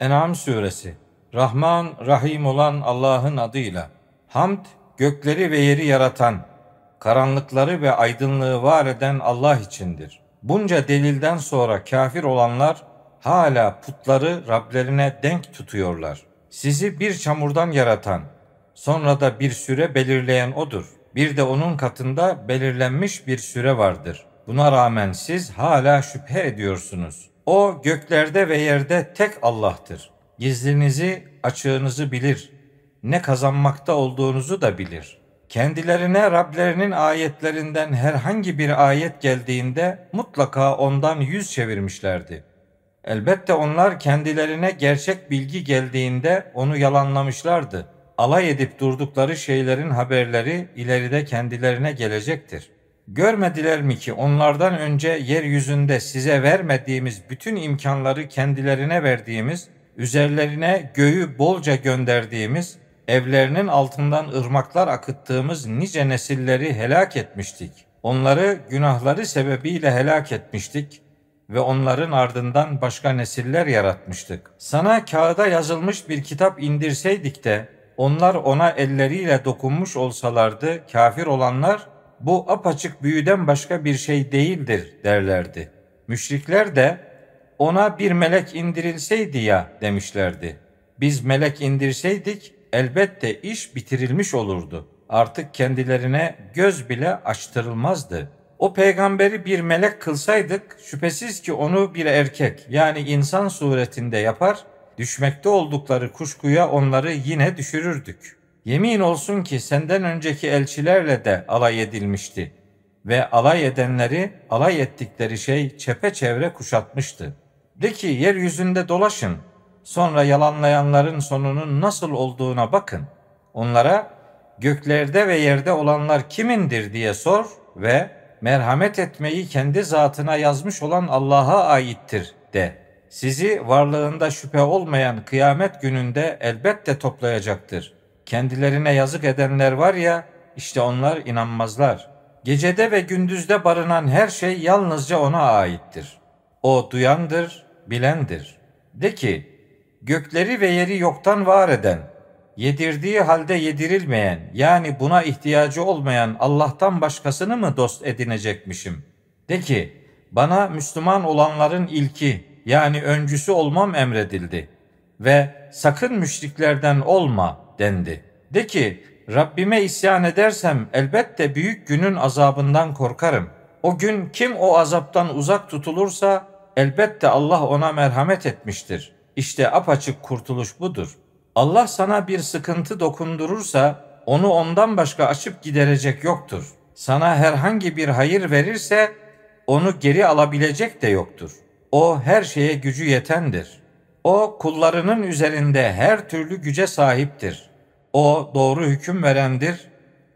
En'am suresi Rahman Rahim olan Allah'ın adıyla Hamd gökleri ve yeri yaratan karanlıkları ve aydınlığı var eden Allah içindir. Bunca delilden sonra kafir olanlar hala putları Rablerine denk tutuyorlar. Sizi bir çamurdan yaratan, sonra da bir süre belirleyen odur. Bir de onun katında belirlenmiş bir süre vardır. Buna rağmen siz hala şüphe ediyorsunuz. O göklerde ve yerde tek Allah'tır. Gizlinizi, açığınızı bilir. Ne kazanmakta olduğunuzu da bilir. Kendilerine Rablerinin ayetlerinden herhangi bir ayet geldiğinde mutlaka ondan yüz çevirmişlerdi. Elbette onlar kendilerine gerçek bilgi geldiğinde onu yalanlamışlardı. Alay edip durdukları şeylerin haberleri ileride kendilerine gelecektir. Görmediler mi ki onlardan önce yeryüzünde size vermediğimiz bütün imkanları kendilerine verdiğimiz, üzerlerine göğü bolca gönderdiğimiz, evlerinin altından ırmaklar akıttığımız nice nesilleri helak etmiştik. Onları günahları sebebiyle helak etmiştik ve onların ardından başka nesiller yaratmıştık. Sana kağıda yazılmış bir kitap indirseydik de onlar ona elleriyle dokunmuş olsalardı kafir olanlar bu apaçık büyüden başka bir şey değildir derlerdi. Müşrikler de ona bir melek indirilseydi ya demişlerdi. Biz melek indirseydik elbette iş bitirilmiş olurdu. Artık kendilerine göz bile açtırılmazdı. O peygamberi bir melek kılsaydık şüphesiz ki onu bir erkek yani insan suretinde yapar, düşmekte oldukları kuşkuya onları yine düşürürdük. Yemin olsun ki senden önceki elçilerle de alay edilmişti ve alay edenleri alay ettikleri şey çepeçevre kuşatmıştı. De ki yeryüzünde dolaşın, sonra yalanlayanların sonunun nasıl olduğuna bakın. Onlara göklerde ve yerde olanlar kimindir diye sor ve merhamet etmeyi kendi zatına yazmış olan Allah'a aittir de. Sizi varlığında şüphe olmayan kıyamet gününde elbette toplayacaktır. Kendilerine yazık edenler var ya, işte onlar inanmazlar. Gecede ve gündüzde barınan her şey yalnızca ona aittir. O duyandır, bilendir. De ki, gökleri ve yeri yoktan var eden, yedirdiği halde yedirilmeyen yani buna ihtiyacı olmayan Allah'tan başkasını mı dost edinecekmişim? De ki bana Müslüman olanların ilki yani öncüsü olmam emredildi ve sakın müşriklerden olma dendi. De ki Rabbime isyan edersem elbette büyük günün azabından korkarım. O gün kim o azaptan uzak tutulursa elbette Allah ona merhamet etmiştir. İşte apaçık kurtuluş budur.'' Allah sana bir sıkıntı dokundurursa onu ondan başka açıp giderecek yoktur. Sana herhangi bir hayır verirse onu geri alabilecek de yoktur. O her şeye gücü yetendir. O kullarının üzerinde her türlü güce sahiptir. O doğru hüküm verendir,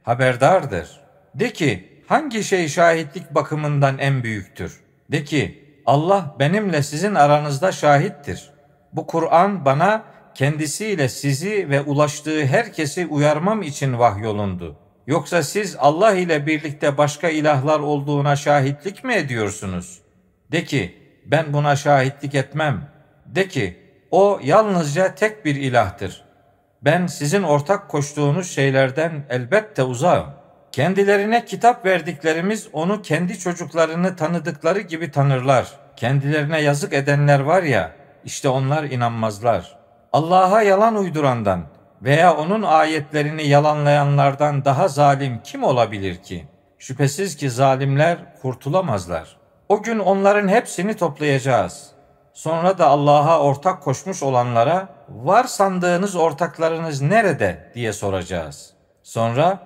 haberdardır. De ki hangi şey şahitlik bakımından en büyüktür? De ki Allah benimle sizin aranızda şahittir. Bu Kur'an bana kendisiyle sizi ve ulaştığı herkesi uyarmam için vahyolundu. Yoksa siz Allah ile birlikte başka ilahlar olduğuna şahitlik mi ediyorsunuz? De ki, ben buna şahitlik etmem. De ki, o yalnızca tek bir ilahtır. Ben sizin ortak koştuğunuz şeylerden elbette uzağım. Kendilerine kitap verdiklerimiz onu kendi çocuklarını tanıdıkları gibi tanırlar. Kendilerine yazık edenler var ya, işte onlar inanmazlar.'' Allah'a yalan uydurandan veya onun ayetlerini yalanlayanlardan daha zalim kim olabilir ki? Şüphesiz ki zalimler kurtulamazlar. O gün onların hepsini toplayacağız. Sonra da Allah'a ortak koşmuş olanlara var sandığınız ortaklarınız nerede diye soracağız. Sonra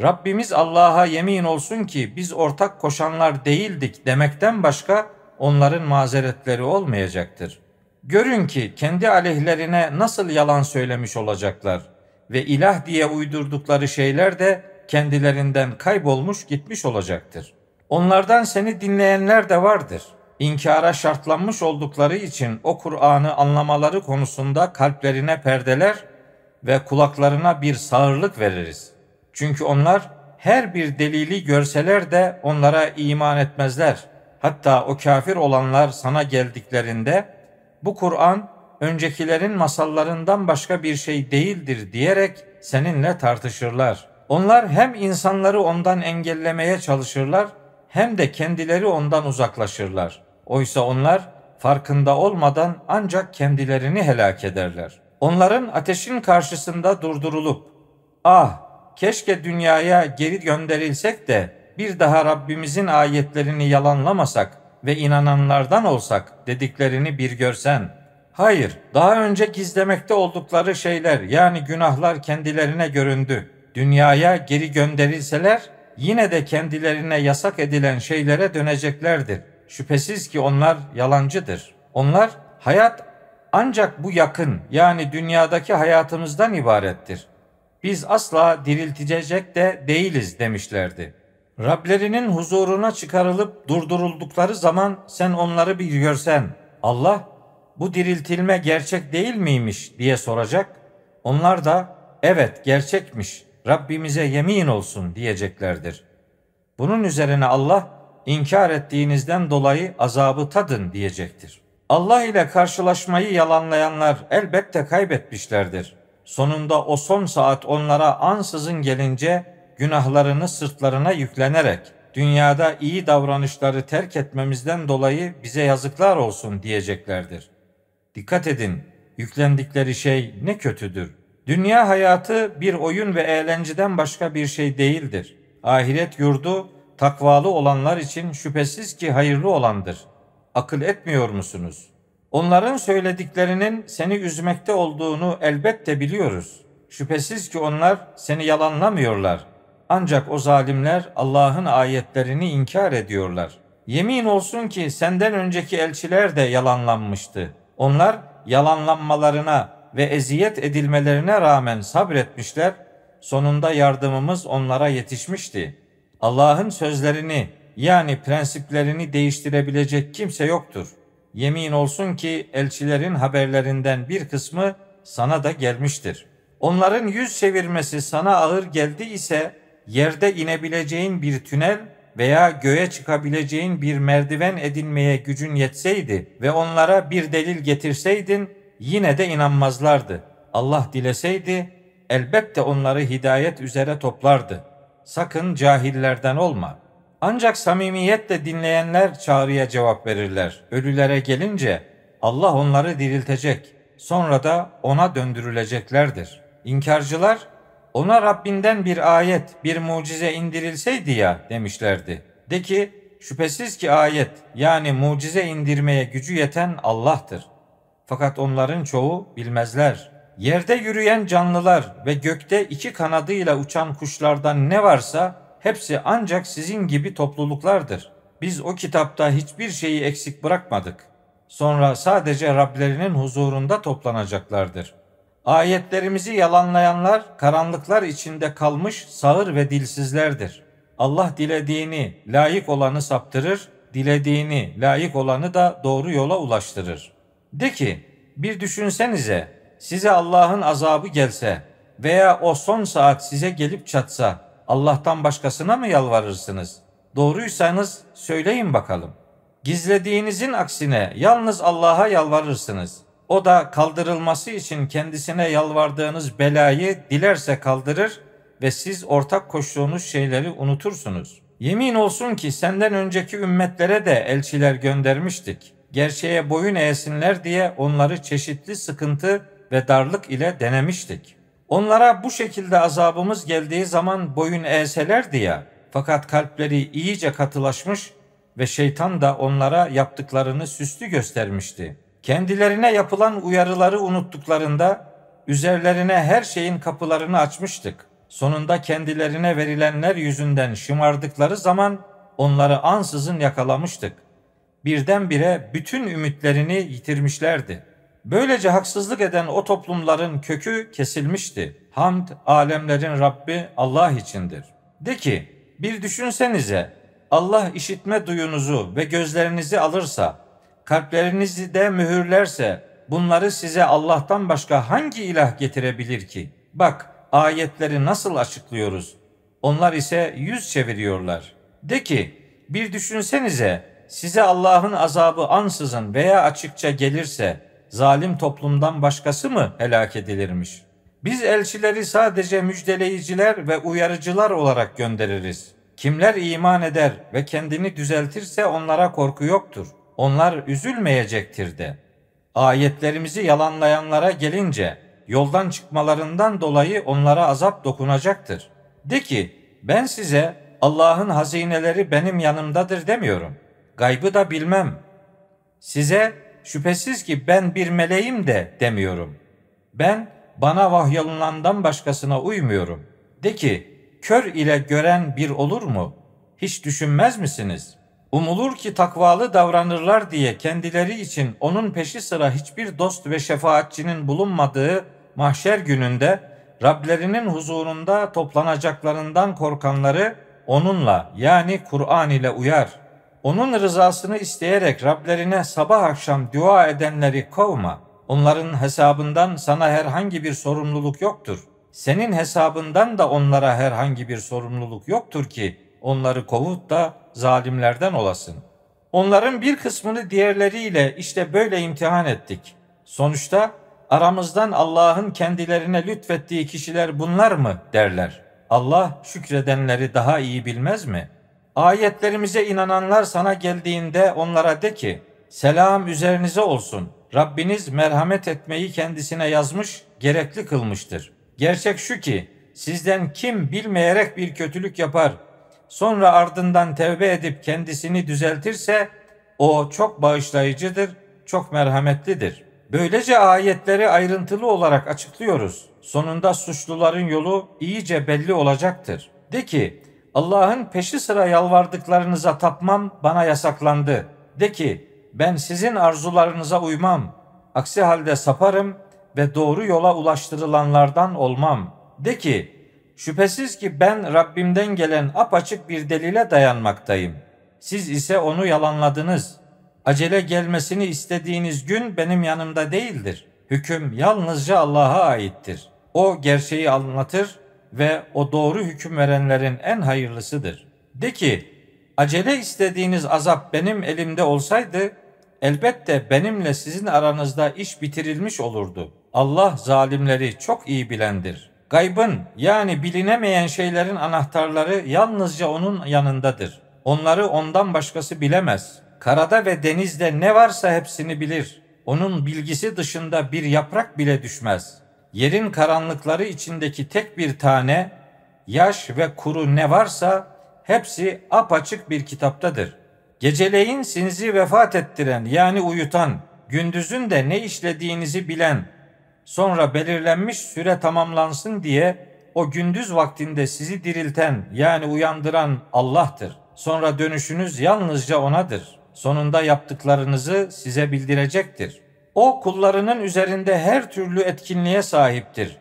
Rabbimiz Allah'a yemin olsun ki biz ortak koşanlar değildik demekten başka onların mazeretleri olmayacaktır. Görün ki kendi aleyhlerine nasıl yalan söylemiş olacaklar ve ilah diye uydurdukları şeyler de kendilerinden kaybolmuş gitmiş olacaktır. Onlardan seni dinleyenler de vardır. İnkara şartlanmış oldukları için o Kur'an'ı anlamaları konusunda kalplerine perdeler ve kulaklarına bir sağırlık veririz. Çünkü onlar her bir delili görseler de onlara iman etmezler. Hatta o kafir olanlar sana geldiklerinde bu Kur'an öncekilerin masallarından başka bir şey değildir diyerek seninle tartışırlar. Onlar hem insanları ondan engellemeye çalışırlar hem de kendileri ondan uzaklaşırlar. Oysa onlar farkında olmadan ancak kendilerini helak ederler. Onların ateşin karşısında durdurulup ah keşke dünyaya geri gönderilsek de bir daha Rabbimizin ayetlerini yalanlamasak ve inananlardan olsak dediklerini bir görsen. Hayır, daha önce gizlemekte oldukları şeyler yani günahlar kendilerine göründü. Dünyaya geri gönderilseler yine de kendilerine yasak edilen şeylere döneceklerdir. Şüphesiz ki onlar yalancıdır. Onlar hayat ancak bu yakın yani dünyadaki hayatımızdan ibarettir. Biz asla diriltilecek de değiliz demişlerdi. Rablerinin huzuruna çıkarılıp durduruldukları zaman sen onları bir görsen Allah bu diriltilme gerçek değil miymiş diye soracak. Onlar da evet gerçekmiş Rabbimize yemin olsun diyeceklerdir. Bunun üzerine Allah inkar ettiğinizden dolayı azabı tadın diyecektir. Allah ile karşılaşmayı yalanlayanlar elbette kaybetmişlerdir. Sonunda o son saat onlara ansızın gelince günahlarını sırtlarına yüklenerek dünyada iyi davranışları terk etmemizden dolayı bize yazıklar olsun diyeceklerdir. Dikkat edin, yüklendikleri şey ne kötüdür. Dünya hayatı bir oyun ve eğlenceden başka bir şey değildir. Ahiret yurdu takvalı olanlar için şüphesiz ki hayırlı olandır. Akıl etmiyor musunuz? Onların söylediklerinin seni üzmekte olduğunu elbette biliyoruz. Şüphesiz ki onlar seni yalanlamıyorlar. Ancak o zalimler Allah'ın ayetlerini inkar ediyorlar. Yemin olsun ki senden önceki elçiler de yalanlanmıştı. Onlar yalanlanmalarına ve eziyet edilmelerine rağmen sabretmişler. Sonunda yardımımız onlara yetişmişti. Allah'ın sözlerini yani prensiplerini değiştirebilecek kimse yoktur. Yemin olsun ki elçilerin haberlerinden bir kısmı sana da gelmiştir. Onların yüz çevirmesi sana ağır geldi ise yerde inebileceğin bir tünel veya göğe çıkabileceğin bir merdiven edinmeye gücün yetseydi ve onlara bir delil getirseydin yine de inanmazlardı. Allah dileseydi elbette onları hidayet üzere toplardı. Sakın cahillerden olma. Ancak samimiyetle dinleyenler çağrıya cevap verirler. Ölülere gelince Allah onları diriltecek. Sonra da ona döndürüleceklerdir. İnkarcılar ona Rabbinden bir ayet, bir mucize indirilseydi ya demişlerdi. De ki şüphesiz ki ayet yani mucize indirmeye gücü yeten Allah'tır. Fakat onların çoğu bilmezler. Yerde yürüyen canlılar ve gökte iki kanadıyla uçan kuşlardan ne varsa hepsi ancak sizin gibi topluluklardır. Biz o kitapta hiçbir şeyi eksik bırakmadık. Sonra sadece Rablerinin huzurunda toplanacaklardır.'' Ayetlerimizi yalanlayanlar karanlıklar içinde kalmış sağır ve dilsizlerdir. Allah dilediğini layık olanı saptırır, dilediğini layık olanı da doğru yola ulaştırır. De ki bir düşünsenize size Allah'ın azabı gelse veya o son saat size gelip çatsa Allah'tan başkasına mı yalvarırsınız? Doğruysanız söyleyin bakalım. Gizlediğinizin aksine yalnız Allah'a yalvarırsınız.'' O da kaldırılması için kendisine yalvardığınız belayı dilerse kaldırır ve siz ortak koştuğunuz şeyleri unutursunuz. Yemin olsun ki senden önceki ümmetlere de elçiler göndermiştik. Gerçeğe boyun eğsinler diye onları çeşitli sıkıntı ve darlık ile denemiştik. Onlara bu şekilde azabımız geldiği zaman boyun eğselerdi ya. Fakat kalpleri iyice katılaşmış ve şeytan da onlara yaptıklarını süslü göstermişti. Kendilerine yapılan uyarıları unuttuklarında üzerlerine her şeyin kapılarını açmıştık. Sonunda kendilerine verilenler yüzünden şımardıkları zaman onları ansızın yakalamıştık. Birdenbire bütün ümitlerini yitirmişlerdi. Böylece haksızlık eden o toplumların kökü kesilmişti. Hamd alemlerin Rabbi Allah içindir. De ki bir düşünsenize Allah işitme duyunuzu ve gözlerinizi alırsa kalplerinizi de mühürlerse bunları size Allah'tan başka hangi ilah getirebilir ki? Bak ayetleri nasıl açıklıyoruz. Onlar ise yüz çeviriyorlar. De ki bir düşünsenize size Allah'ın azabı ansızın veya açıkça gelirse zalim toplumdan başkası mı helak edilirmiş? Biz elçileri sadece müjdeleyiciler ve uyarıcılar olarak göndeririz. Kimler iman eder ve kendini düzeltirse onlara korku yoktur. Onlar üzülmeyecektir de. Ayetlerimizi yalanlayanlara gelince yoldan çıkmalarından dolayı onlara azap dokunacaktır. De ki ben size Allah'ın hazineleri benim yanımdadır demiyorum. Gaybı da bilmem. Size şüphesiz ki ben bir meleğim de demiyorum. Ben bana vahyolunandan başkasına uymuyorum. De ki kör ile gören bir olur mu? Hiç düşünmez misiniz? Umulur ki takvalı davranırlar diye kendileri için onun peşi sıra hiçbir dost ve şefaatçinin bulunmadığı mahşer gününde Rablerinin huzurunda toplanacaklarından korkanları onunla yani Kur'an ile uyar. Onun rızasını isteyerek Rablerine sabah akşam dua edenleri kovma. Onların hesabından sana herhangi bir sorumluluk yoktur. Senin hesabından da onlara herhangi bir sorumluluk yoktur ki onları kovut da zalimlerden olasın. Onların bir kısmını diğerleriyle işte böyle imtihan ettik. Sonuçta aramızdan Allah'ın kendilerine lütfettiği kişiler bunlar mı derler. Allah şükredenleri daha iyi bilmez mi? Ayetlerimize inananlar sana geldiğinde onlara de ki, selam üzerinize olsun. Rabbiniz merhamet etmeyi kendisine yazmış, gerekli kılmıştır. Gerçek şu ki, sizden kim bilmeyerek bir kötülük yapar, sonra ardından tevbe edip kendisini düzeltirse, o çok bağışlayıcıdır, çok merhametlidir.'' Böylece ayetleri ayrıntılı olarak açıklıyoruz. Sonunda suçluların yolu iyice belli olacaktır. De ki Allah'ın peşi sıra yalvardıklarınıza tapmam bana yasaklandı. De ki ben sizin arzularınıza uymam. Aksi halde saparım ve doğru yola ulaştırılanlardan olmam. De ki şüphesiz ki ben Rabbimden gelen apaçık bir delile dayanmaktayım. Siz ise onu yalanladınız.'' Acele gelmesini istediğiniz gün benim yanımda değildir. Hüküm yalnızca Allah'a aittir. O gerçeği anlatır ve o doğru hüküm verenlerin en hayırlısıdır. De ki, acele istediğiniz azap benim elimde olsaydı, elbette benimle sizin aranızda iş bitirilmiş olurdu. Allah zalimleri çok iyi bilendir. Gaybın yani bilinemeyen şeylerin anahtarları yalnızca onun yanındadır. Onları ondan başkası bilemez. Karada ve denizde ne varsa hepsini bilir. Onun bilgisi dışında bir yaprak bile düşmez. Yerin karanlıkları içindeki tek bir tane, yaş ve kuru ne varsa hepsi apaçık bir kitaptadır. Geceleyin sinzi vefat ettiren yani uyutan, gündüzün de ne işlediğinizi bilen, sonra belirlenmiş süre tamamlansın diye o gündüz vaktinde sizi dirilten yani uyandıran Allah'tır. Sonra dönüşünüz yalnızca O'nadır.'' sonunda yaptıklarınızı size bildirecektir. O kullarının üzerinde her türlü etkinliğe sahiptir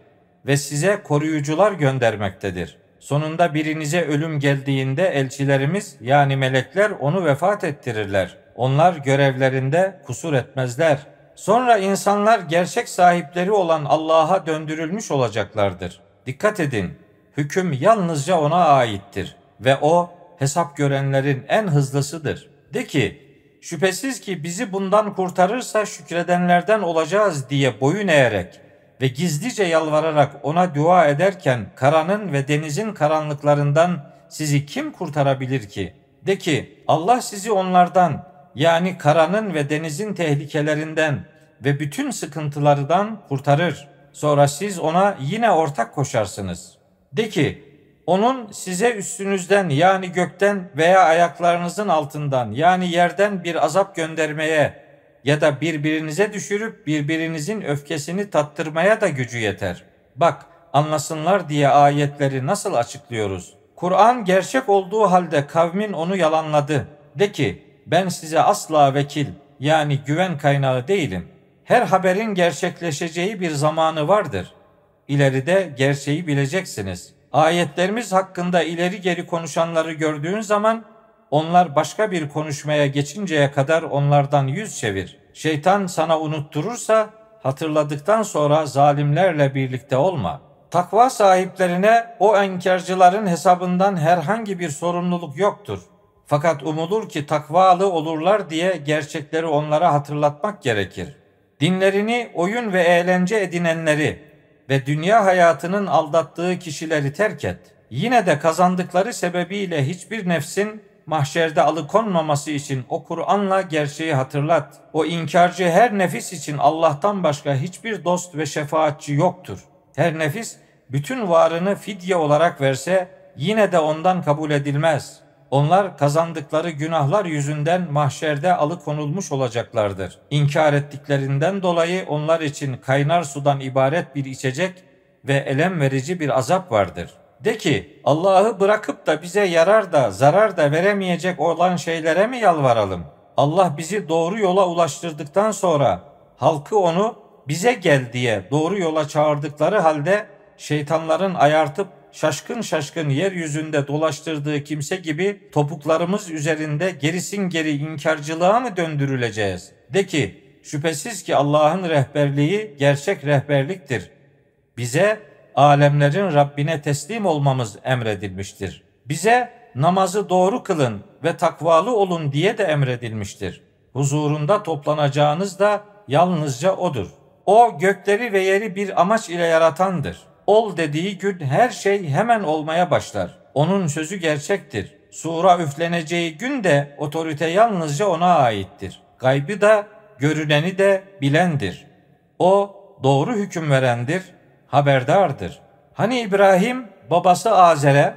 ve size koruyucular göndermektedir. Sonunda birinize ölüm geldiğinde elçilerimiz yani melekler onu vefat ettirirler. Onlar görevlerinde kusur etmezler. Sonra insanlar gerçek sahipleri olan Allah'a döndürülmüş olacaklardır. Dikkat edin, hüküm yalnızca ona aittir ve o hesap görenlerin en hızlısıdır. De ki, şüphesiz ki bizi bundan kurtarırsa şükredenlerden olacağız diye boyun eğerek ve gizlice yalvararak ona dua ederken karanın ve denizin karanlıklarından sizi kim kurtarabilir ki? De ki Allah sizi onlardan yani karanın ve denizin tehlikelerinden ve bütün sıkıntılardan kurtarır. Sonra siz ona yine ortak koşarsınız. De ki onun size üstünüzden yani gökten veya ayaklarınızın altından yani yerden bir azap göndermeye ya da birbirinize düşürüp birbirinizin öfkesini tattırmaya da gücü yeter. Bak anlasınlar diye ayetleri nasıl açıklıyoruz? Kur'an gerçek olduğu halde kavmin onu yalanladı. De ki ben size asla vekil yani güven kaynağı değilim. Her haberin gerçekleşeceği bir zamanı vardır. İleride gerçeği bileceksiniz.'' Ayetlerimiz hakkında ileri geri konuşanları gördüğün zaman onlar başka bir konuşmaya geçinceye kadar onlardan yüz çevir. Şeytan sana unutturursa hatırladıktan sonra zalimlerle birlikte olma. Takva sahiplerine o enkarcıların hesabından herhangi bir sorumluluk yoktur. Fakat umulur ki takvalı olurlar diye gerçekleri onlara hatırlatmak gerekir. Dinlerini oyun ve eğlence edinenleri ve dünya hayatının aldattığı kişileri terk et. Yine de kazandıkları sebebiyle hiçbir nefsin mahşerde alıkonmaması için o Kur'an'la gerçeği hatırlat. O inkarcı her nefis için Allah'tan başka hiçbir dost ve şefaatçi yoktur. Her nefis bütün varını fidye olarak verse yine de ondan kabul edilmez. Onlar kazandıkları günahlar yüzünden mahşerde alıkonulmuş olacaklardır. İnkar ettiklerinden dolayı onlar için kaynar sudan ibaret bir içecek ve elem verici bir azap vardır. De ki Allah'ı bırakıp da bize yarar da zarar da veremeyecek olan şeylere mi yalvaralım? Allah bizi doğru yola ulaştırdıktan sonra halkı onu bize gel diye doğru yola çağırdıkları halde şeytanların ayartıp şaşkın şaşkın yeryüzünde dolaştırdığı kimse gibi topuklarımız üzerinde gerisin geri inkarcılığa mı döndürüleceğiz? De ki şüphesiz ki Allah'ın rehberliği gerçek rehberliktir. Bize alemlerin Rabbine teslim olmamız emredilmiştir. Bize namazı doğru kılın ve takvalı olun diye de emredilmiştir. Huzurunda toplanacağınız da yalnızca O'dur. O gökleri ve yeri bir amaç ile yaratandır. Ol dediği gün her şey hemen olmaya başlar. Onun sözü gerçektir. Sura üfleneceği gün de otorite yalnızca ona aittir. Gaybı da görüneni de bilendir. O doğru hüküm verendir, haberdardır. Hani İbrahim babası Azer'e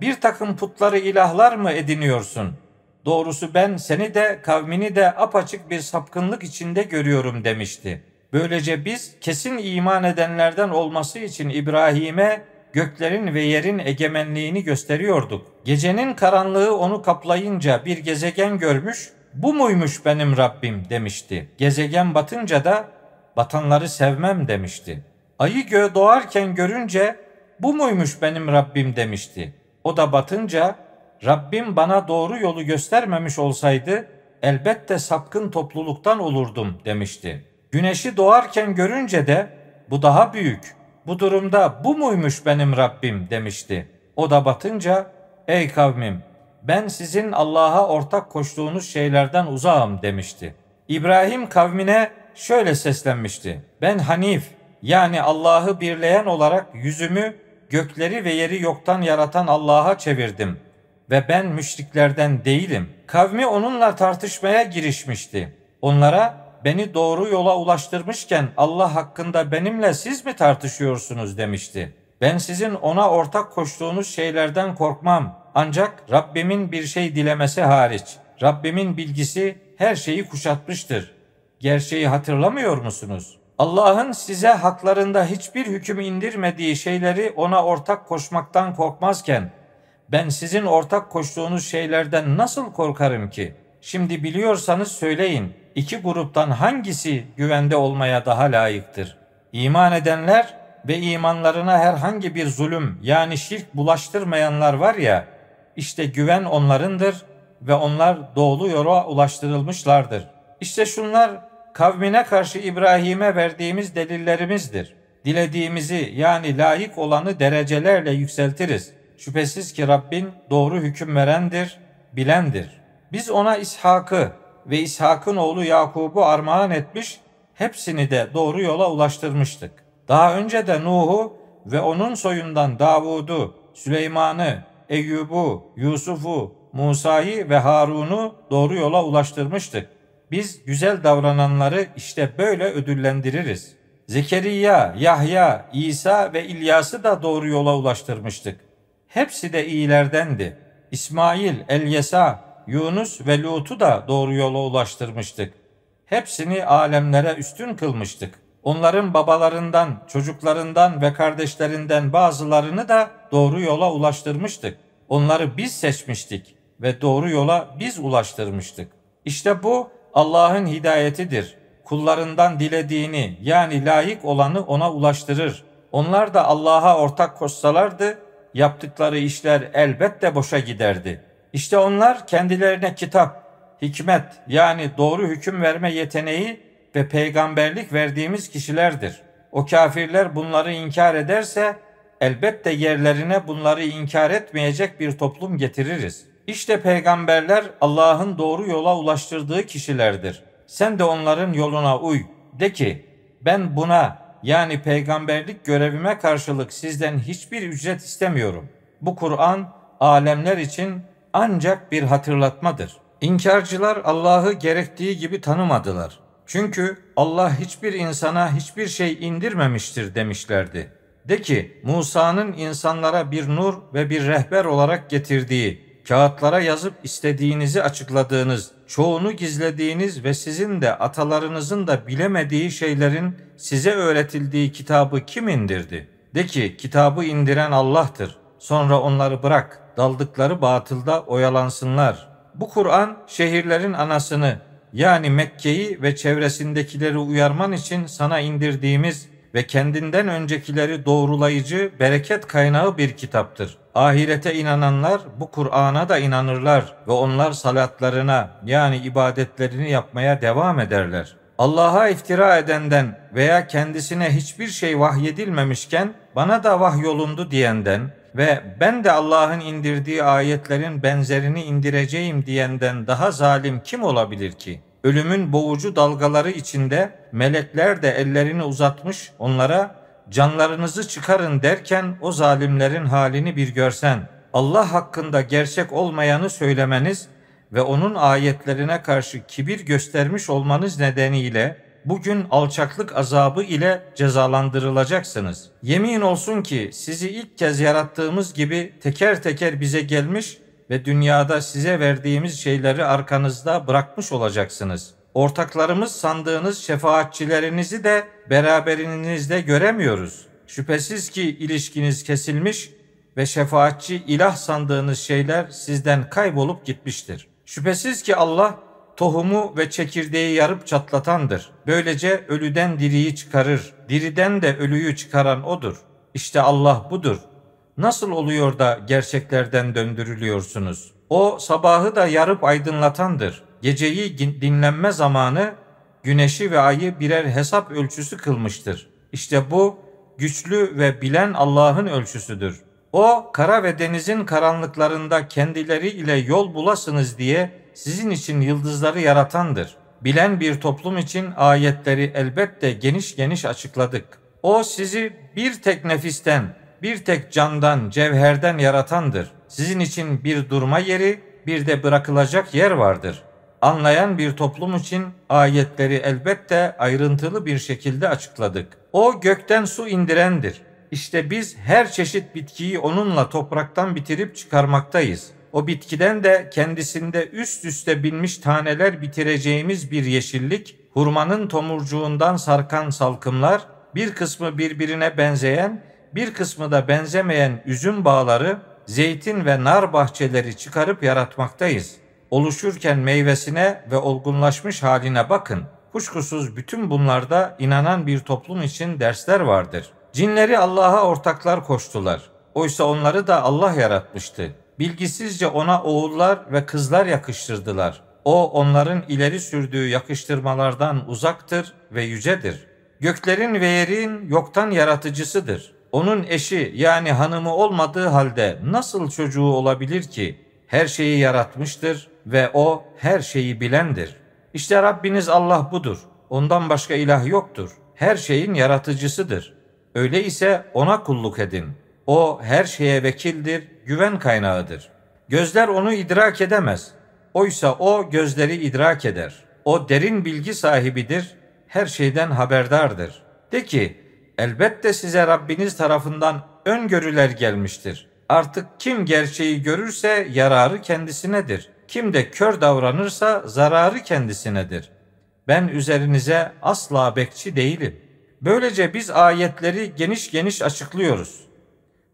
bir takım putları ilahlar mı ediniyorsun? Doğrusu ben seni de kavmini de apaçık bir sapkınlık içinde görüyorum demişti. Böylece biz kesin iman edenlerden olması için İbrahim'e göklerin ve yerin egemenliğini gösteriyorduk. Gecenin karanlığı onu kaplayınca bir gezegen görmüş, bu muymuş benim Rabbim demişti. Gezegen batınca da batanları sevmem demişti. Ayı gö doğarken görünce bu muymuş benim Rabbim demişti. O da batınca Rabbim bana doğru yolu göstermemiş olsaydı elbette sapkın topluluktan olurdum demişti. Güneşi doğarken görünce de bu daha büyük. Bu durumda bu muymuş benim Rabbim demişti. O da batınca ey kavmim ben sizin Allah'a ortak koştuğunuz şeylerden uzağım demişti. İbrahim kavmine şöyle seslenmişti. Ben Hanif yani Allah'ı birleyen olarak yüzümü gökleri ve yeri yoktan yaratan Allah'a çevirdim ve ben müşriklerden değilim. Kavmi onunla tartışmaya girişmişti. Onlara beni doğru yola ulaştırmışken Allah hakkında benimle siz mi tartışıyorsunuz demişti. Ben sizin ona ortak koştuğunuz şeylerden korkmam. Ancak Rabbimin bir şey dilemesi hariç. Rabbimin bilgisi her şeyi kuşatmıştır. Gerçeği hatırlamıyor musunuz? Allah'ın size haklarında hiçbir hüküm indirmediği şeyleri ona ortak koşmaktan korkmazken ben sizin ortak koştuğunuz şeylerden nasıl korkarım ki? Şimdi biliyorsanız söyleyin. İki gruptan hangisi güvende olmaya daha layıktır? İman edenler ve imanlarına herhangi bir zulüm yani şirk bulaştırmayanlar var ya, işte güven onlarındır ve onlar doğru yola ulaştırılmışlardır. İşte şunlar kavmine karşı İbrahim'e verdiğimiz delillerimizdir. Dilediğimizi yani layık olanı derecelerle yükseltiriz. Şüphesiz ki Rabbin doğru hüküm verendir, bilendir. Biz ona İshak'ı ve İshak'ın oğlu Yakub'u armağan etmiş, hepsini de doğru yola ulaştırmıştık. Daha önce de Nuh'u ve onun soyundan Davud'u, Süleyman'ı, Eyyub'u, Yusuf'u, Musa'yı ve Harun'u doğru yola ulaştırmıştık. Biz güzel davrananları işte böyle ödüllendiririz. Zekeriya, Yahya, İsa ve İlyas'ı da doğru yola ulaştırmıştık. Hepsi de iyilerdendi. İsmail, Elyesa, Yunus ve Lut'u da doğru yola ulaştırmıştık. Hepsini alemlere üstün kılmıştık. Onların babalarından, çocuklarından ve kardeşlerinden bazılarını da doğru yola ulaştırmıştık. Onları biz seçmiştik ve doğru yola biz ulaştırmıştık. İşte bu Allah'ın hidayetidir. Kullarından dilediğini yani layık olanı ona ulaştırır. Onlar da Allah'a ortak koşsalardı yaptıkları işler elbette boşa giderdi. İşte onlar kendilerine kitap, hikmet yani doğru hüküm verme yeteneği ve peygamberlik verdiğimiz kişilerdir. O kafirler bunları inkar ederse elbette yerlerine bunları inkar etmeyecek bir toplum getiririz. İşte peygamberler Allah'ın doğru yola ulaştırdığı kişilerdir. Sen de onların yoluna uy. De ki ben buna yani peygamberlik görevime karşılık sizden hiçbir ücret istemiyorum. Bu Kur'an alemler için ancak bir hatırlatmadır. İnkarcılar Allah'ı gerektiği gibi tanımadılar. Çünkü Allah hiçbir insana hiçbir şey indirmemiştir demişlerdi. De ki Musa'nın insanlara bir nur ve bir rehber olarak getirdiği, kağıtlara yazıp istediğinizi açıkladığınız, çoğunu gizlediğiniz ve sizin de atalarınızın da bilemediği şeylerin size öğretildiği kitabı kim indirdi? De ki kitabı indiren Allah'tır. Sonra onları bırak, daldıkları batılda oyalansınlar. Bu Kur'an şehirlerin anasını yani Mekke'yi ve çevresindekileri uyarman için sana indirdiğimiz ve kendinden öncekileri doğrulayıcı bereket kaynağı bir kitaptır. Ahirete inananlar bu Kur'an'a da inanırlar ve onlar salatlarına yani ibadetlerini yapmaya devam ederler. Allah'a iftira edenden veya kendisine hiçbir şey vahyedilmemişken bana da vahyolundu diyenden ve ben de Allah'ın indirdiği ayetlerin benzerini indireceğim diyenden daha zalim kim olabilir ki? Ölümün boğucu dalgaları içinde melekler de ellerini uzatmış onlara canlarınızı çıkarın derken o zalimlerin halini bir görsen. Allah hakkında gerçek olmayanı söylemeniz ve onun ayetlerine karşı kibir göstermiş olmanız nedeniyle bugün alçaklık azabı ile cezalandırılacaksınız. Yemin olsun ki sizi ilk kez yarattığımız gibi teker teker bize gelmiş ve dünyada size verdiğimiz şeyleri arkanızda bırakmış olacaksınız. Ortaklarımız sandığınız şefaatçilerinizi de beraberinizde göremiyoruz. Şüphesiz ki ilişkiniz kesilmiş ve şefaatçi ilah sandığınız şeyler sizden kaybolup gitmiştir. Şüphesiz ki Allah tohumu ve çekirdeği yarıp çatlatandır. Böylece ölüden diriyi çıkarır, diriden de ölüyü çıkaran odur. İşte Allah budur. Nasıl oluyor da gerçeklerden döndürülüyorsunuz? O sabahı da yarıp aydınlatandır. Geceyi dinlenme zamanı güneşi ve ayı birer hesap ölçüsü kılmıştır. İşte bu güçlü ve bilen Allah'ın ölçüsüdür. O kara ve denizin karanlıklarında kendileri ile yol bulasınız diye sizin için yıldızları yaratandır. Bilen bir toplum için ayetleri elbette geniş geniş açıkladık. O sizi bir tek nefisten, bir tek candan, cevherden yaratandır. Sizin için bir durma yeri, bir de bırakılacak yer vardır. Anlayan bir toplum için ayetleri elbette ayrıntılı bir şekilde açıkladık. O gökten su indirendir. İşte biz her çeşit bitkiyi onunla topraktan bitirip çıkarmaktayız. O bitkiden de kendisinde üst üste binmiş taneler bitireceğimiz bir yeşillik, hurmanın tomurcuğundan sarkan salkımlar, bir kısmı birbirine benzeyen, bir kısmı da benzemeyen üzüm bağları, zeytin ve nar bahçeleri çıkarıp yaratmaktayız. Oluşurken meyvesine ve olgunlaşmış haline bakın. Kuşkusuz bütün bunlarda inanan bir toplum için dersler vardır. Cinleri Allah'a ortaklar koştular. Oysa onları da Allah yaratmıştı. Bilgisizce ona oğullar ve kızlar yakıştırdılar. O onların ileri sürdüğü yakıştırmalardan uzaktır ve yücedir. Göklerin ve yerin yoktan yaratıcısıdır. Onun eşi yani hanımı olmadığı halde nasıl çocuğu olabilir ki? Her şeyi yaratmıştır ve o her şeyi bilendir. İşte Rabbiniz Allah budur. Ondan başka ilah yoktur. Her şeyin yaratıcısıdır. Öyleyse ona kulluk edin. O her şeye vekildir, güven kaynağıdır. Gözler onu idrak edemez. Oysa o gözleri idrak eder. O derin bilgi sahibidir, her şeyden haberdardır. De ki, elbette size Rabbiniz tarafından öngörüler gelmiştir. Artık kim gerçeği görürse yararı kendisinedir. Kim de kör davranırsa zararı kendisinedir. Ben üzerinize asla bekçi değilim. Böylece biz ayetleri geniş geniş açıklıyoruz.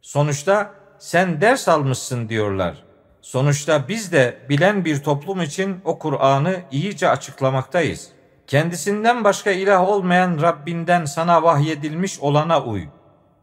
Sonuçta sen ders almışsın diyorlar. Sonuçta biz de bilen bir toplum için o Kur'an'ı iyice açıklamaktayız. Kendisinden başka ilah olmayan Rabbinden sana vahyedilmiş olana uy.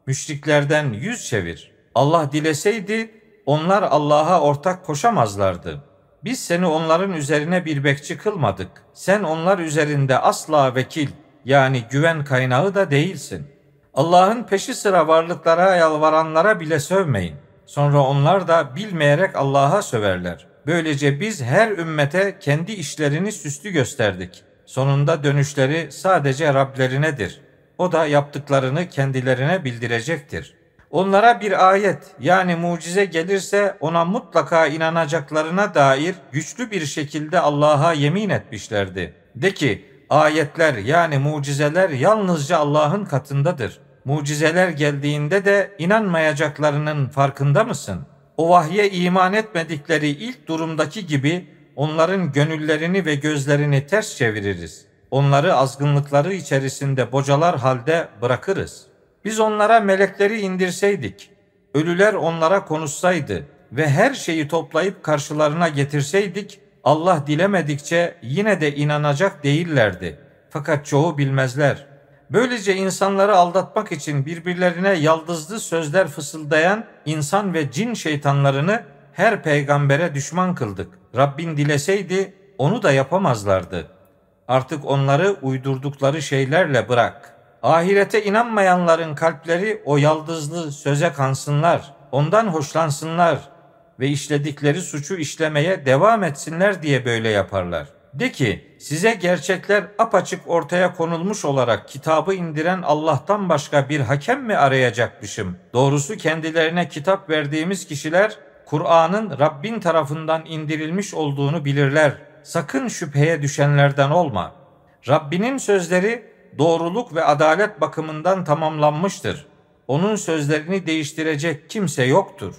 Müşriklerden yüz çevir. Allah dileseydi onlar Allah'a ortak koşamazlardı. Biz seni onların üzerine bir bekçi kılmadık. Sen onlar üzerinde asla vekil yani güven kaynağı da değilsin. Allah'ın peşi sıra varlıklara yalvaranlara bile sövmeyin. Sonra onlar da bilmeyerek Allah'a söverler. Böylece biz her ümmete kendi işlerini süslü gösterdik. Sonunda dönüşleri sadece Rablerinedir. O da yaptıklarını kendilerine bildirecektir. Onlara bir ayet yani mucize gelirse ona mutlaka inanacaklarına dair güçlü bir şekilde Allah'a yemin etmişlerdi. De ki ayetler yani mucizeler yalnızca Allah'ın katındadır. Mucizeler geldiğinde de inanmayacaklarının farkında mısın? O vahye iman etmedikleri ilk durumdaki gibi onların gönüllerini ve gözlerini ters çeviririz. Onları azgınlıkları içerisinde bocalar halde bırakırız. Biz onlara melekleri indirseydik, ölüler onlara konuşsaydı ve her şeyi toplayıp karşılarına getirseydik, Allah dilemedikçe yine de inanacak değillerdi. Fakat çoğu bilmezler. Böylece insanları aldatmak için birbirlerine yaldızlı sözler fısıldayan insan ve cin şeytanlarını her peygambere düşman kıldık. Rabbin dileseydi onu da yapamazlardı. Artık onları uydurdukları şeylerle bırak. Ahirete inanmayanların kalpleri o yaldızlı söze kansınlar. Ondan hoşlansınlar ve işledikleri suçu işlemeye devam etsinler diye böyle yaparlar. De ki size gerçekler apaçık ortaya konulmuş olarak kitabı indiren Allah'tan başka bir hakem mi arayacakmışım? Doğrusu kendilerine kitap verdiğimiz kişiler Kur'an'ın Rabbin tarafından indirilmiş olduğunu bilirler. Sakın şüpheye düşenlerden olma. Rabbinin sözleri doğruluk ve adalet bakımından tamamlanmıştır. Onun sözlerini değiştirecek kimse yoktur.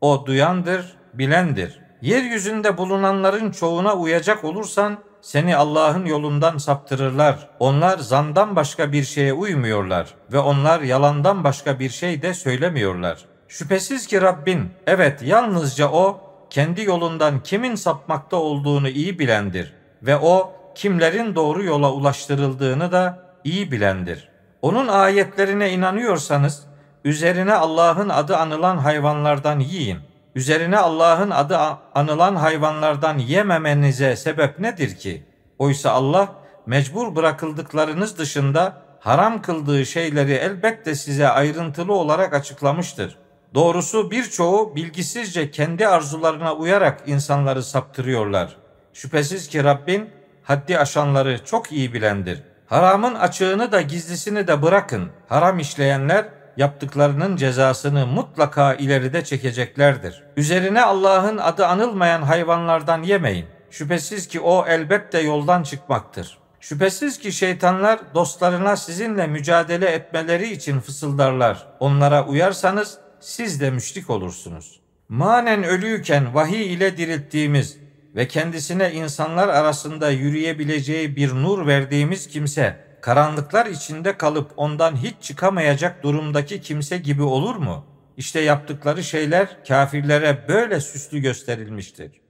O duyandır, bilendir. Yeryüzünde bulunanların çoğuna uyacak olursan seni Allah'ın yolundan saptırırlar. Onlar zandan başka bir şeye uymuyorlar ve onlar yalandan başka bir şey de söylemiyorlar. Şüphesiz ki Rabbin evet yalnızca o kendi yolundan kimin sapmakta olduğunu iyi bilendir ve o kimlerin doğru yola ulaştırıldığını da iyi bilendir. Onun ayetlerine inanıyorsanız üzerine Allah'ın adı anılan hayvanlardan yiyin. Üzerine Allah'ın adı anılan hayvanlardan yememenize sebep nedir ki? Oysa Allah mecbur bırakıldıklarınız dışında haram kıldığı şeyleri elbette size ayrıntılı olarak açıklamıştır. Doğrusu birçoğu bilgisizce kendi arzularına uyarak insanları saptırıyorlar. Şüphesiz ki Rabbin haddi aşanları çok iyi bilendir. Haramın açığını da gizlisini de bırakın. Haram işleyenler yaptıklarının cezasını mutlaka ileride çekeceklerdir. Üzerine Allah'ın adı anılmayan hayvanlardan yemeyin. Şüphesiz ki o elbette yoldan çıkmaktır. Şüphesiz ki şeytanlar dostlarına sizinle mücadele etmeleri için fısıldarlar. Onlara uyarsanız siz de müşrik olursunuz. Manen ölüyken vahiy ile dirilttiğimiz ve kendisine insanlar arasında yürüyebileceği bir nur verdiğimiz kimse karanlıklar içinde kalıp ondan hiç çıkamayacak durumdaki kimse gibi olur mu? İşte yaptıkları şeyler kafirlere böyle süslü gösterilmiştir.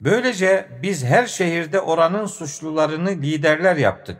Böylece biz her şehirde oranın suçlularını liderler yaptık.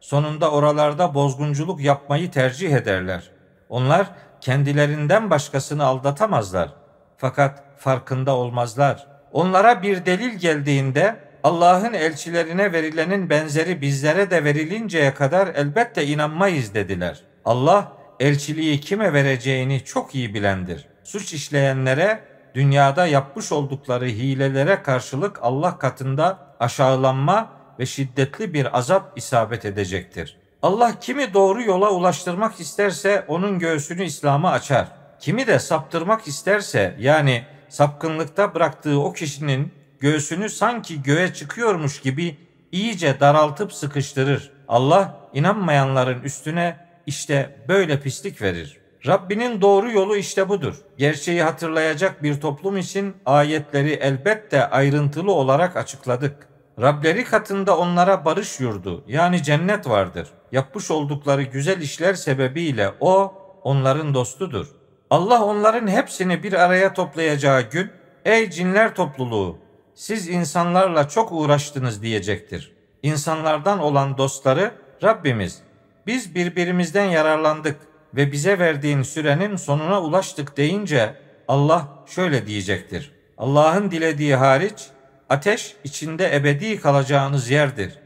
Sonunda oralarda bozgunculuk yapmayı tercih ederler. Onlar kendilerinden başkasını aldatamazlar. Fakat farkında olmazlar. Onlara bir delil geldiğinde Allah'ın elçilerine verilenin benzeri bizlere de verilinceye kadar elbette inanmayız dediler. Allah elçiliği kime vereceğini çok iyi bilendir. Suç işleyenlere dünyada yapmış oldukları hilelere karşılık Allah katında aşağılanma ve şiddetli bir azap isabet edecektir. Allah kimi doğru yola ulaştırmak isterse onun göğsünü İslam'a açar. Kimi de saptırmak isterse yani sapkınlıkta bıraktığı o kişinin göğsünü sanki göğe çıkıyormuş gibi iyice daraltıp sıkıştırır. Allah inanmayanların üstüne işte böyle pislik verir. Rabbinin doğru yolu işte budur. Gerçeği hatırlayacak bir toplum için ayetleri elbette ayrıntılı olarak açıkladık. Rableri katında onlara barış yurdu yani cennet vardır. Yapmış oldukları güzel işler sebebiyle o onların dostudur. Allah onların hepsini bir araya toplayacağı gün ey cinler topluluğu siz insanlarla çok uğraştınız diyecektir. İnsanlardan olan dostları Rabbimiz biz birbirimizden yararlandık ve bize verdiğin sürenin sonuna ulaştık deyince Allah şöyle diyecektir. Allah'ın dilediği hariç ateş içinde ebedi kalacağınız yerdir.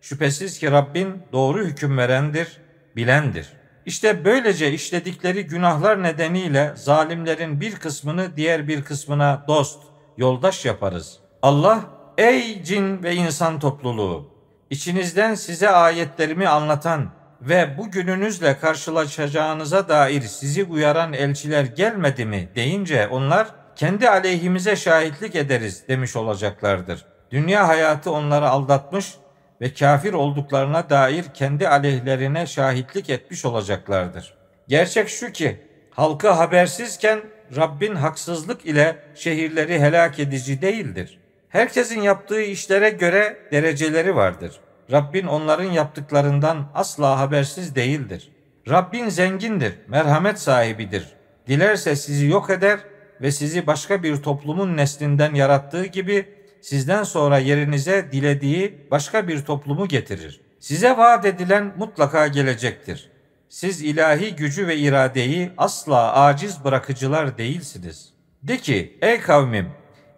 Şüphesiz ki Rabbin doğru hüküm verendir, bilendir. İşte böylece işledikleri günahlar nedeniyle zalimlerin bir kısmını diğer bir kısmına dost, yoldaş yaparız. Allah ey cin ve insan topluluğu İçinizden size ayetlerimi anlatan ve bugününüzle karşılaşacağınıza dair sizi uyaran elçiler gelmedi mi deyince onlar kendi aleyhimize şahitlik ederiz demiş olacaklardır. Dünya hayatı onları aldatmış ve kafir olduklarına dair kendi aleyhlerine şahitlik etmiş olacaklardır. Gerçek şu ki halkı habersizken Rabbin haksızlık ile şehirleri helak edici değildir. Herkesin yaptığı işlere göre dereceleri vardır. Rabbin onların yaptıklarından asla habersiz değildir. Rabbin zengindir, merhamet sahibidir. Dilerse sizi yok eder ve sizi başka bir toplumun neslinden yarattığı gibi sizden sonra yerinize dilediği başka bir toplumu getirir. Size vaat edilen mutlaka gelecektir. Siz ilahi gücü ve iradeyi asla aciz bırakıcılar değilsiniz. De ki ey kavmim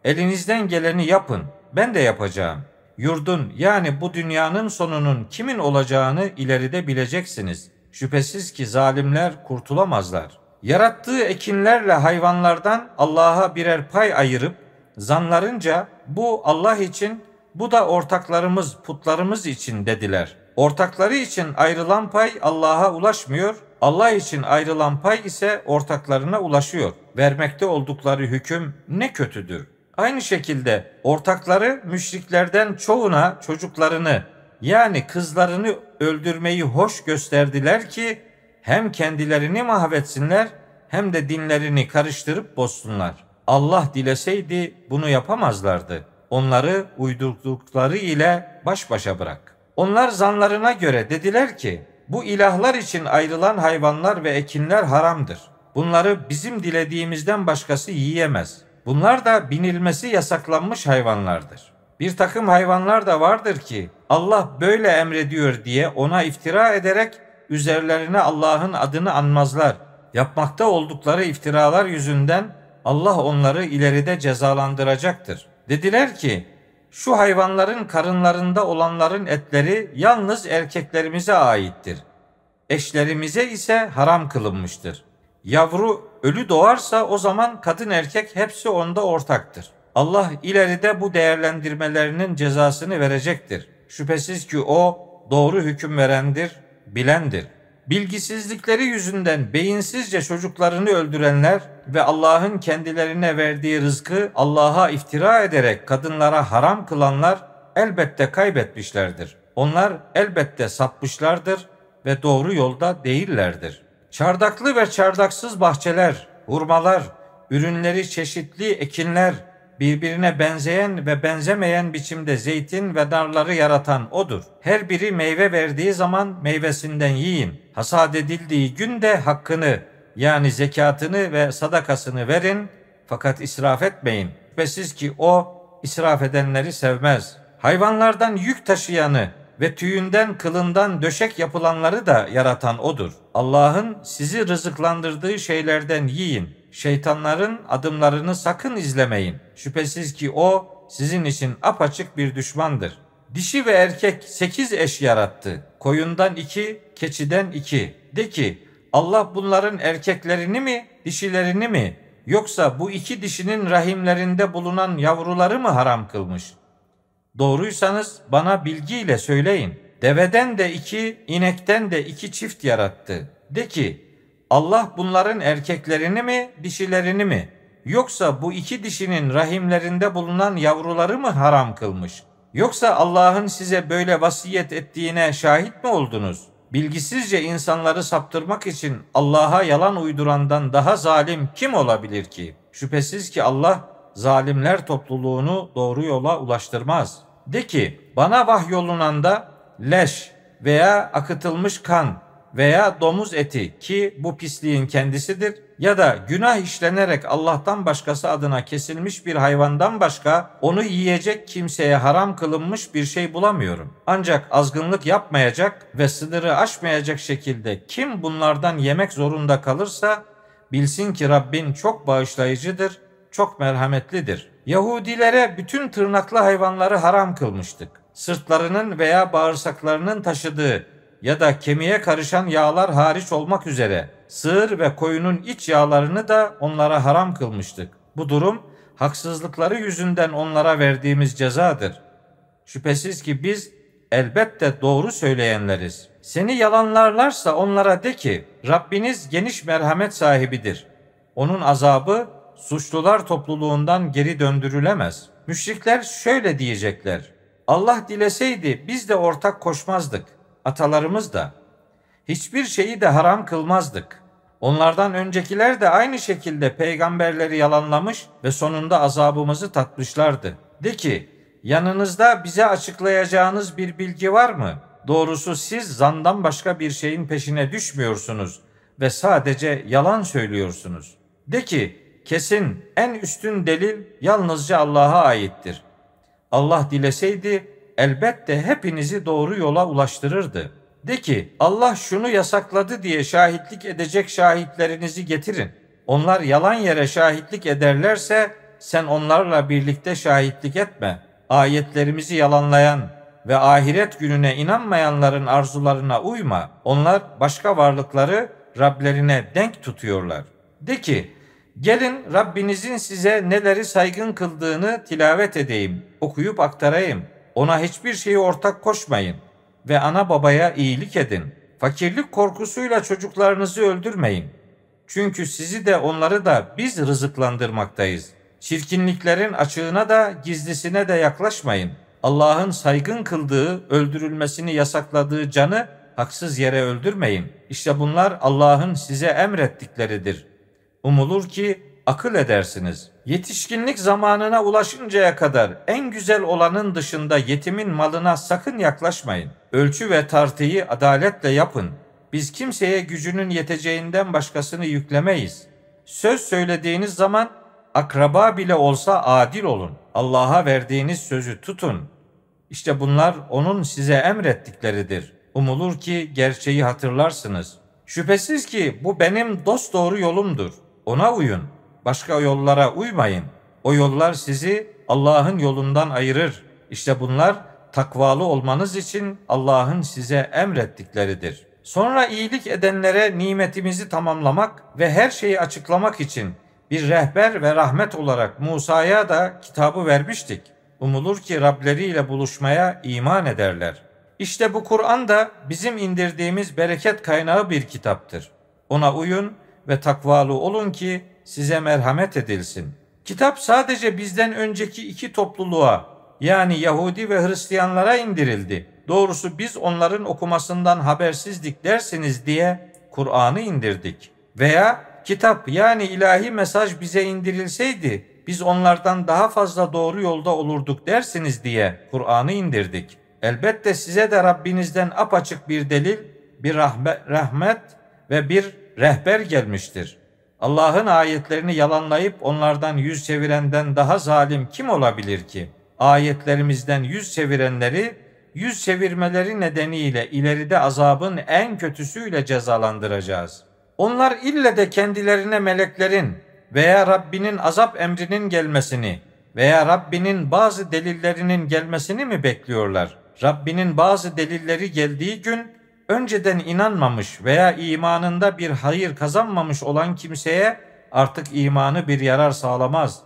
elinizden geleni yapın ben de yapacağım. Yurdun yani bu dünyanın sonunun kimin olacağını ileride bileceksiniz. Şüphesiz ki zalimler kurtulamazlar. Yarattığı ekinlerle hayvanlardan Allah'a birer pay ayırıp zanlarınca bu Allah için bu da ortaklarımız putlarımız için dediler. Ortakları için ayrılan pay Allah'a ulaşmıyor. Allah için ayrılan pay ise ortaklarına ulaşıyor. Vermekte oldukları hüküm ne kötüdür. Aynı şekilde ortakları müşriklerden çoğuna çocuklarını yani kızlarını öldürmeyi hoş gösterdiler ki hem kendilerini mahvetsinler hem de dinlerini karıştırıp bozsunlar. Allah dileseydi bunu yapamazlardı. Onları uydurdukları ile baş başa bırak. Onlar zanlarına göre dediler ki bu ilahlar için ayrılan hayvanlar ve ekinler haramdır. Bunları bizim dilediğimizden başkası yiyemez. Bunlar da binilmesi yasaklanmış hayvanlardır. Bir takım hayvanlar da vardır ki Allah böyle emrediyor diye ona iftira ederek üzerlerine Allah'ın adını anmazlar. Yapmakta oldukları iftiralar yüzünden Allah onları ileride cezalandıracaktır. Dediler ki şu hayvanların karınlarında olanların etleri yalnız erkeklerimize aittir. Eşlerimize ise haram kılınmıştır. Yavru ölü doğarsa o zaman kadın erkek hepsi onda ortaktır. Allah ileride bu değerlendirmelerinin cezasını verecektir. Şüphesiz ki o doğru hüküm verendir, bilendir. Bilgisizlikleri yüzünden beyinsizce çocuklarını öldürenler ve Allah'ın kendilerine verdiği rızkı Allah'a iftira ederek kadınlara haram kılanlar elbette kaybetmişlerdir. Onlar elbette sapmışlardır ve doğru yolda değillerdir. Çardaklı ve çardaksız bahçeler, hurmalar, ürünleri çeşitli ekinler, birbirine benzeyen ve benzemeyen biçimde zeytin ve narları yaratan odur. Her biri meyve verdiği zaman meyvesinden yiyin. Hasat edildiği günde hakkını yani zekatını ve sadakasını verin fakat israf etmeyin. Şüphesiz ki o israf edenleri sevmez. Hayvanlardan yük taşıyanı ve tüyünden kılından döşek yapılanları da yaratan odur. Allah'ın sizi rızıklandırdığı şeylerden yiyin. Şeytanların adımlarını sakın izlemeyin. Şüphesiz ki o sizin için apaçık bir düşmandır. Dişi ve erkek sekiz eş yarattı. Koyundan iki, keçiden iki. De ki Allah bunların erkeklerini mi, dişilerini mi, yoksa bu iki dişinin rahimlerinde bulunan yavruları mı haram kılmış? Doğruysanız bana bilgiyle söyleyin. Deveden de iki, inekten de iki çift yarattı. De ki, Allah bunların erkeklerini mi, dişilerini mi, yoksa bu iki dişinin rahimlerinde bulunan yavruları mı haram kılmış? Yoksa Allah'ın size böyle vasiyet ettiğine şahit mi oldunuz? Bilgisizce insanları saptırmak için Allah'a yalan uydurandan daha zalim kim olabilir ki? Şüphesiz ki Allah zalimler topluluğunu doğru yola ulaştırmaz. De ki bana vahyolunanda leş veya akıtılmış kan veya domuz eti ki bu pisliğin kendisidir ya da günah işlenerek Allah'tan başkası adına kesilmiş bir hayvandan başka onu yiyecek kimseye haram kılınmış bir şey bulamıyorum. Ancak azgınlık yapmayacak ve sınırı aşmayacak şekilde kim bunlardan yemek zorunda kalırsa bilsin ki Rabbin çok bağışlayıcıdır, çok merhametlidir. Yahudilere bütün tırnaklı hayvanları haram kılmıştık. Sırtlarının veya bağırsaklarının taşıdığı ya da kemiğe karışan yağlar hariç olmak üzere sığır ve koyunun iç yağlarını da onlara haram kılmıştık. Bu durum haksızlıkları yüzünden onlara verdiğimiz cezadır. Şüphesiz ki biz elbette doğru söyleyenleriz. Seni yalanlarlarsa onlara de ki Rabbiniz geniş merhamet sahibidir. Onun azabı suçlular topluluğundan geri döndürülemez. Müşrikler şöyle diyecekler. Allah dileseydi biz de ortak koşmazdık. Atalarımız da. Hiçbir şeyi de haram kılmazdık. Onlardan öncekiler de aynı şekilde peygamberleri yalanlamış ve sonunda azabımızı tatmışlardı. De ki, yanınızda bize açıklayacağınız bir bilgi var mı? Doğrusu siz zandan başka bir şeyin peşine düşmüyorsunuz ve sadece yalan söylüyorsunuz. De ki, kesin en üstün delil yalnızca Allah'a aittir. Allah dileseydi elbette hepinizi doğru yola ulaştırırdı. De ki Allah şunu yasakladı diye şahitlik edecek şahitlerinizi getirin. Onlar yalan yere şahitlik ederlerse sen onlarla birlikte şahitlik etme. Ayetlerimizi yalanlayan ve ahiret gününe inanmayanların arzularına uyma. Onlar başka varlıkları Rablerine denk tutuyorlar. De ki Gelin Rabbinizin size neleri saygın kıldığını tilavet edeyim, okuyup aktarayım. Ona hiçbir şeyi ortak koşmayın ve ana babaya iyilik edin. Fakirlik korkusuyla çocuklarınızı öldürmeyin. Çünkü sizi de onları da biz rızıklandırmaktayız. Çirkinliklerin açığına da gizlisine de yaklaşmayın. Allah'ın saygın kıldığı, öldürülmesini yasakladığı canı haksız yere öldürmeyin. İşte bunlar Allah'ın size emrettikleridir.'' Umulur ki akıl edersiniz. Yetişkinlik zamanına ulaşıncaya kadar en güzel olanın dışında yetimin malına sakın yaklaşmayın. Ölçü ve tartıyı adaletle yapın. Biz kimseye gücünün yeteceğinden başkasını yüklemeyiz. Söz söylediğiniz zaman akraba bile olsa adil olun. Allah'a verdiğiniz sözü tutun. İşte bunlar onun size emrettikleridir. Umulur ki gerçeği hatırlarsınız. Şüphesiz ki bu benim dost doğru yolumdur. Ona uyun. Başka yollara uymayın. O yollar sizi Allah'ın yolundan ayırır. İşte bunlar takvalı olmanız için Allah'ın size emrettikleridir. Sonra iyilik edenlere nimetimizi tamamlamak ve her şeyi açıklamak için bir rehber ve rahmet olarak Musa'ya da kitabı vermiştik. Umulur ki Rableriyle buluşmaya iman ederler. İşte bu Kur'an da bizim indirdiğimiz bereket kaynağı bir kitaptır. Ona uyun ve takvalı olun ki size merhamet edilsin. Kitap sadece bizden önceki iki topluluğa yani Yahudi ve Hristiyanlara indirildi. Doğrusu biz onların okumasından habersizdik dersiniz diye Kur'an'ı indirdik. Veya kitap yani ilahi mesaj bize indirilseydi biz onlardan daha fazla doğru yolda olurduk dersiniz diye Kur'an'ı indirdik. Elbette size de Rabbinizden apaçık bir delil, bir rahmet ve bir rehber gelmiştir. Allah'ın ayetlerini yalanlayıp onlardan yüz çevirenden daha zalim kim olabilir ki? Ayetlerimizden yüz çevirenleri yüz çevirmeleri nedeniyle ileride azabın en kötüsüyle cezalandıracağız. Onlar ille de kendilerine meleklerin veya Rabbinin azap emrinin gelmesini veya Rabbinin bazı delillerinin gelmesini mi bekliyorlar? Rabbinin bazı delilleri geldiği gün önceden inanmamış veya imanında bir hayır kazanmamış olan kimseye artık imanı bir yarar sağlamaz.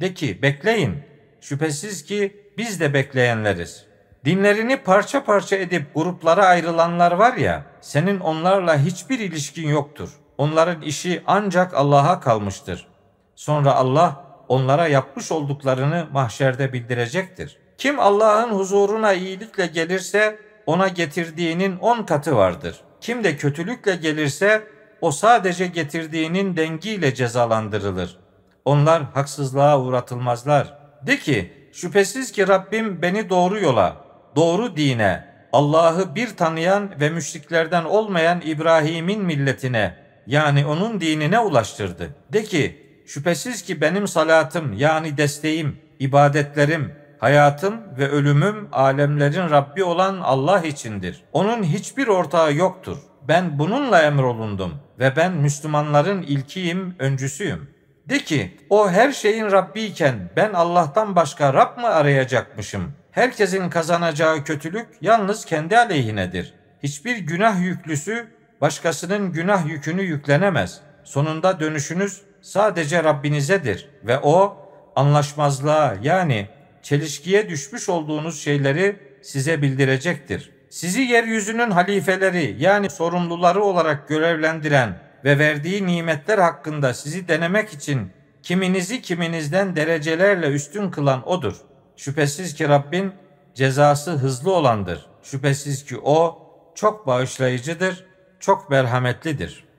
De ki bekleyin. Şüphesiz ki biz de bekleyenleriz. Dinlerini parça parça edip gruplara ayrılanlar var ya, senin onlarla hiçbir ilişkin yoktur. Onların işi ancak Allah'a kalmıştır. Sonra Allah onlara yapmış olduklarını mahşerde bildirecektir. Kim Allah'ın huzuruna iyilikle gelirse ona getirdiğinin on katı vardır. Kim de kötülükle gelirse o sadece getirdiğinin dengiyle cezalandırılır. Onlar haksızlığa uğratılmazlar. De ki şüphesiz ki Rabbim beni doğru yola, doğru dine, Allah'ı bir tanıyan ve müşriklerden olmayan İbrahim'in milletine yani onun dinine ulaştırdı. De ki şüphesiz ki benim salatım yani desteğim, ibadetlerim, Hayatım ve ölümüm alemlerin Rabbi olan Allah içindir. Onun hiçbir ortağı yoktur. Ben bununla emrolundum ve ben Müslümanların ilkiyim, öncüsüyüm. De ki o her şeyin Rabbi iken ben Allah'tan başka Rab mı arayacakmışım? Herkesin kazanacağı kötülük yalnız kendi aleyhinedir. Hiçbir günah yüklüsü başkasının günah yükünü yüklenemez. Sonunda dönüşünüz sadece Rabbinizedir ve o anlaşmazlığa yani çelişkiye düşmüş olduğunuz şeyleri size bildirecektir. Sizi yeryüzünün halifeleri yani sorumluları olarak görevlendiren ve verdiği nimetler hakkında sizi denemek için kiminizi kiminizden derecelerle üstün kılan odur. Şüphesiz ki Rabbin cezası hızlı olandır. Şüphesiz ki o çok bağışlayıcıdır, çok merhametlidir.''